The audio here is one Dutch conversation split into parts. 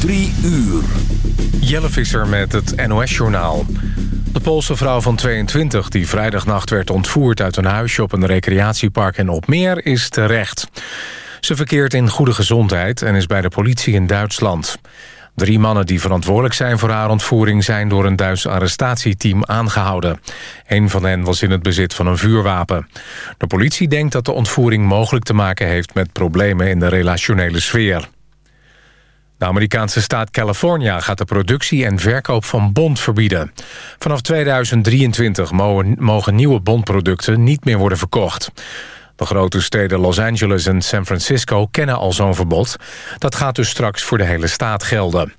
Drie uur. Jelle Visser met het NOS-journaal. De Poolse vrouw van 22 die vrijdagnacht werd ontvoerd... uit een huisje op een recreatiepark in Opmeer is terecht. Ze verkeert in goede gezondheid en is bij de politie in Duitsland. Drie mannen die verantwoordelijk zijn voor haar ontvoering... zijn door een Duits arrestatieteam aangehouden. Een van hen was in het bezit van een vuurwapen. De politie denkt dat de ontvoering mogelijk te maken heeft... met problemen in de relationele sfeer. De Amerikaanse staat California gaat de productie en verkoop van Bond verbieden. Vanaf 2023 mogen nieuwe Bondproducten niet meer worden verkocht. De grote steden Los Angeles en San Francisco kennen al zo'n verbod. Dat gaat dus straks voor de hele staat gelden.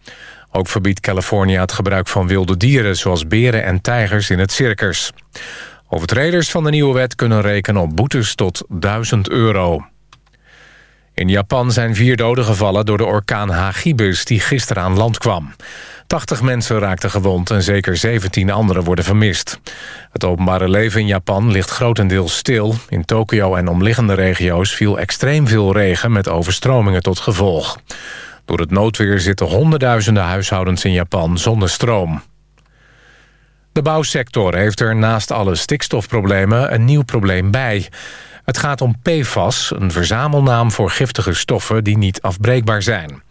Ook verbiedt California het gebruik van wilde dieren... zoals beren en tijgers in het circus. Overtreders van de nieuwe wet kunnen rekenen op boetes tot 1000 euro. In Japan zijn vier doden gevallen door de orkaan Hagibis... die gisteren aan land kwam. 80 mensen raakten gewond en zeker 17 anderen worden vermist. Het openbare leven in Japan ligt grotendeels stil. In Tokio en omliggende regio's viel extreem veel regen... met overstromingen tot gevolg. Door het noodweer zitten honderdduizenden huishoudens in Japan zonder stroom. De bouwsector heeft er naast alle stikstofproblemen een nieuw probleem bij... Het gaat om PFAS, een verzamelnaam voor giftige stoffen die niet afbreekbaar zijn.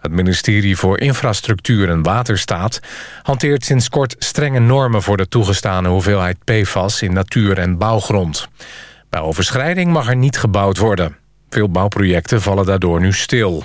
Het ministerie voor Infrastructuur en Waterstaat hanteert sinds kort strenge normen voor de toegestane hoeveelheid PFAS in natuur- en bouwgrond. Bij overschrijding mag er niet gebouwd worden. Veel bouwprojecten vallen daardoor nu stil.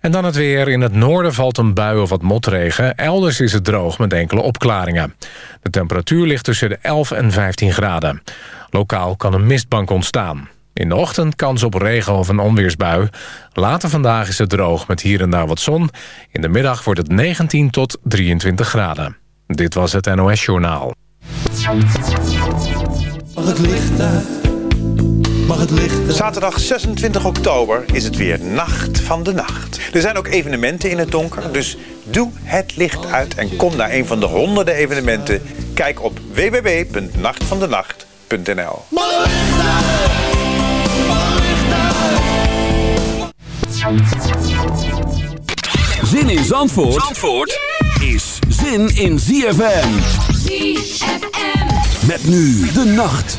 En dan het weer. In het noorden valt een bui of wat motregen. Elders is het droog met enkele opklaringen. De temperatuur ligt tussen de 11 en 15 graden. Lokaal kan een mistbank ontstaan. In de ochtend kans op regen of een onweersbui. Later vandaag is het droog met hier en daar wat zon. In de middag wordt het 19 tot 23 graden. Dit was het NOS Journaal. Mag het licht uit? Mag het licht Zaterdag 26 oktober is het weer Nacht van de Nacht. Er zijn ook evenementen in het donker, dus doe het licht uit... en kom naar een van de honderden evenementen. Kijk op www.nachtvandenacht.nl Zin in Zandvoort, Zandvoort is zin in ZFM. ZFM. Met nu de nacht.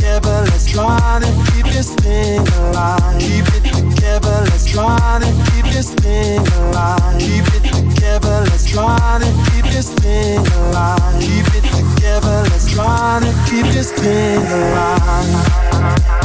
together, let's try to keep this thing alive. Keep it together, let's try to keep this thing alive. Keep it together, let's try to keep this thing alive. Keep it together, let's try to keep this thing alive.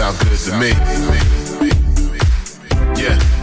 sound good to me. Yeah.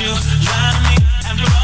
you lie to me after all?